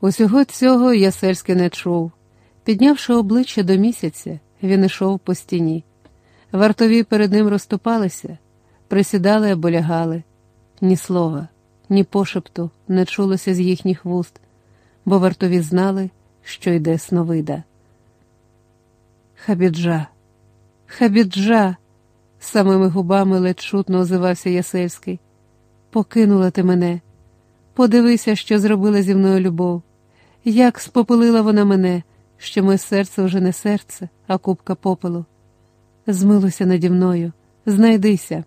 Усього цього Ясельський не чув. Піднявши обличчя до місяця, він ішов по стіні. Вартові перед ним розступалися, присідали або лягали. Ні слова, ні пошепту не чулося з їхніх вуст, бо вартові знали, що йде сновида. Хабіджа, хабіджа, самими губами ледь чутно озивався Ясельський. Покинула ти мене. Подивися, що зробила зі мною любов, як спопилила вона мене, що моє серце вже не серце, а купка попелу. Змилуйся наді мною, знайдися.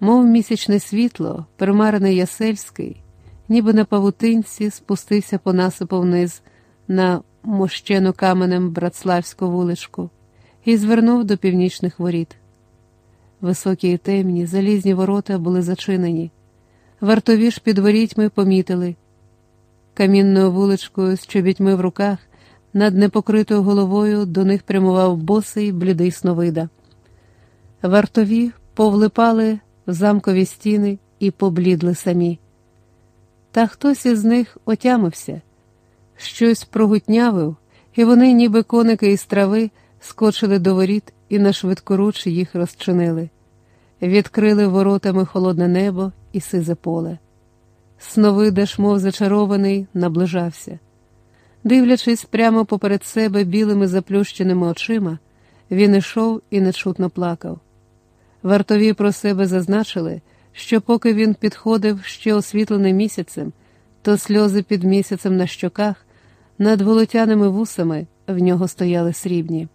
Мов місячне світло, примарений Ясельський, ніби на павутинці спустився по насипу вниз на мощену каменем братславську вуличку і звернув до північних воріт. Високі і темні, залізні ворота були зачинені. Вартові ж під ворітьми помітили. Камінною вуличкою з чобітьми в руках, над непокритою головою до них прямував босий блідий сновида. Вартові повлипали в замкові стіни і поблідли самі. Та хтось із них отямився, щось прогутнявив, і вони, ніби коники із трави, скочили до воріт і на швидкоруч їх розчинили, відкрили воротами холодне небо і сизе поле. Сновидаш, мов зачарований, наближався. Дивлячись прямо поперед себе білими заплющеними очима, він ішов і нечутно плакав. Вартові про себе зазначили, що поки він підходив ще освітлений місяцем, то сльози під місяцем на щоках, над волотяними вусами в нього стояли срібні.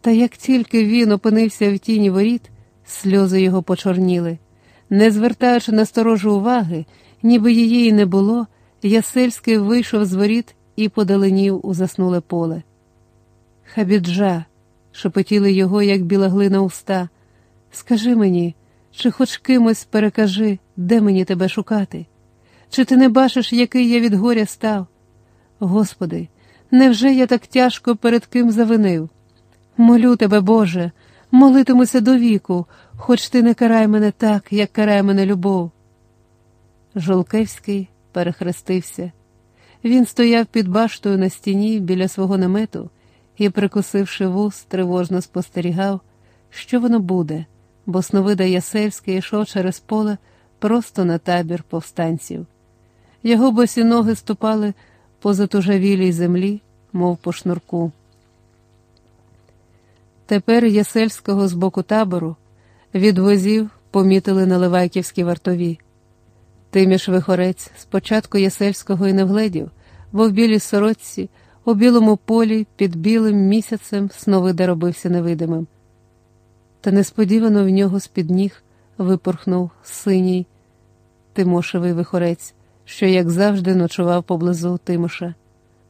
Та як тільки він опинився в тіні воріт, сльози його почорніли. Не звертаючи насторожу уваги, ніби її й не було, Ясельський вийшов з воріт і подаленів у заснуле поле. Хабіджа, шепотіли його, як біла глина уста. Скажи мені, чи хоч кимось перекажи, де мені тебе шукати? Чи ти не бачиш, який я від горя став? Господи, невже я так тяжко перед ким завинив? Молю тебе, Боже, молитимуся до віку, хоч ти не карай мене так, як карає мене любов. Жолкевський перехрестився. Він стояв під баштою на стіні біля свого намету і, прикусивши вус, тривожно спостерігав, що воно буде, бо сновида Ясельський йшов через поле просто на табір повстанців. Його босі ноги ступали по затужавілій землі, мов по шнурку. Тепер Ясельського з боку табору від возів помітили наливайківські вартові. Тиміш вихорець спочатку Ясельського і не вгледів, бо в білій сорочці, у білому полі, під білим місяцем сновида робився невидимим. Та несподівано в нього з-під ніг випорхнув синій Тимошевий вихорець, що, як завжди, ночував поблизу Тимоша,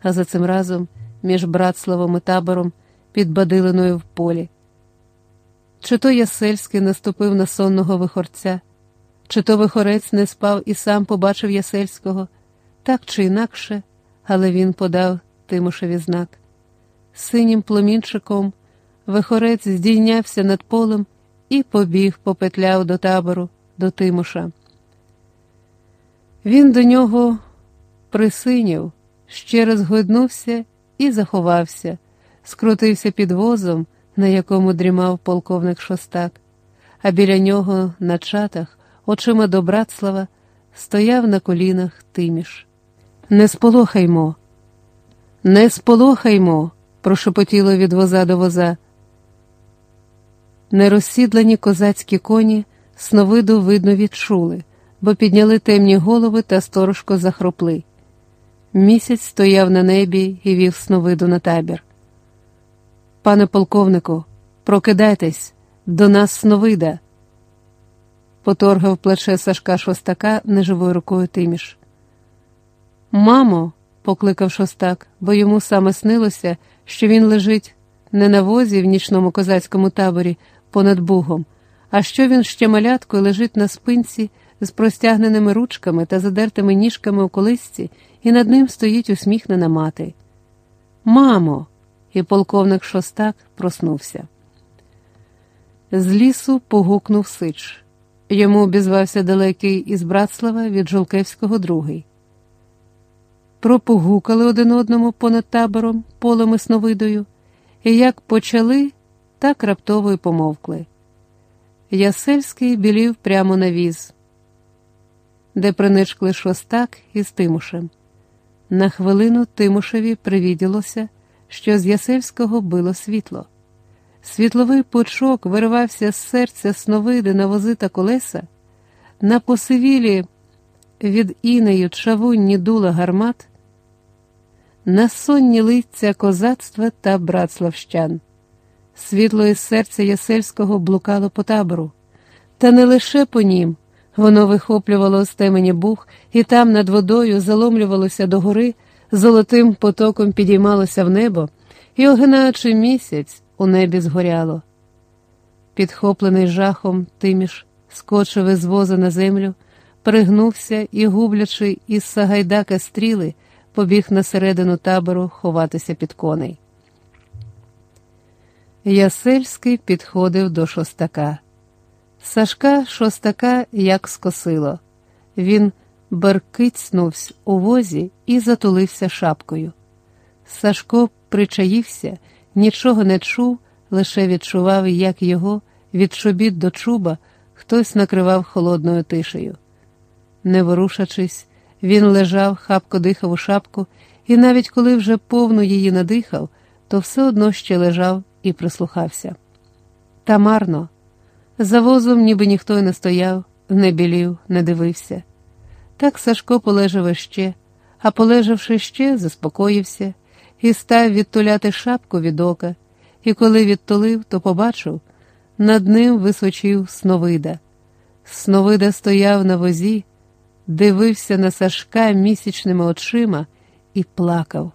а за цим разом між Братславом і табором під Бадилиною в полі. Чи то Ясельський наступив на сонного вихорця, чи то вихорець не спав і сам побачив Ясельського, так чи інакше, але він подав Тимошеві знак. Синім пломінчиком вихорець здійнявся над полем і побіг, попетляв до табору, до Тимоша. Він до нього присиняв, ще раз гойднувся і заховався, скрутився під возом, на якому дрімав полковник Шостак, а біля нього на чатах, очима до Братслава, стояв на колінах Тиміш. Не сполохаймо, не сполохаймо, прошепотіло від воза до воза. Нерозсідлені козацькі коні сновиду видно відчули, бо підняли темні голови та сторожко захропли. Місяць стояв на небі і вів сновиду на табір. Пане полковнику, прокидайтесь, до нас сновида. Поторгав плече Сашка шостака неживою рукою Тиміш. Мамо, покликав шостак, бо йому саме снилося, що він лежить не на возі в нічному козацькому таборі понад Бугом, а що він ще маляткою лежить на спинці з простягненими ручками та задертими ніжками у колисці, і над ним стоїть усміхнена мати. Мамо! І полковник шостак проснувся. З лісу погукнув Сич. Йому обізвався далекий із Братслава від Жолкевського другий. пропогукали один одному понад табором, полем і сновидою, і як почали, так раптово й помовкли. Ясельський білів прямо на віз, де приничкли шостак із Тимушем. На хвилину Тимушеві привіділося, що з Ясельського било світло. Світловий пучок виривався з серця сновиди на вози та колеса, на посивілі від інею чавунні дула гармат, на сонні лиця козацтва та братславщан. Світло із серця Ясельського блукало по табору, та не лише по нім. Воно вихоплювало з темені бух, і там над водою заломлювалося до гори, золотим потоком підіймалося в небо, і, огинаючи місяць, у небі згоряло. Підхоплений жахом, тиміш скочив із воза на землю, пригнувся і, гублячи із Сагайдака стріли, побіг на середину табору ховатися під коней. Ясельський підходив до шостака. Сашка шостака як скосило. Він беркицнувся у возі і затулився шапкою. Сашко причаївся, нічого не чув, лише відчував, як його від чобіт до чуба хтось накривав холодною тишею. Не ворушачись, він лежав, хапко дихав у шапку, і навіть коли вже повно її надихав, то все одно ще лежав і прислухався. Та марно. За возом ніби ніхто й не стояв, не білів, не дивився. Так Сашко полежав іще, а полежавши ще, заспокоївся і став відтуляти шапку від ока, і коли відтулив, то побачив, над ним височив Сновида. Сновида стояв на возі, дивився на Сашка місячними очима і плакав.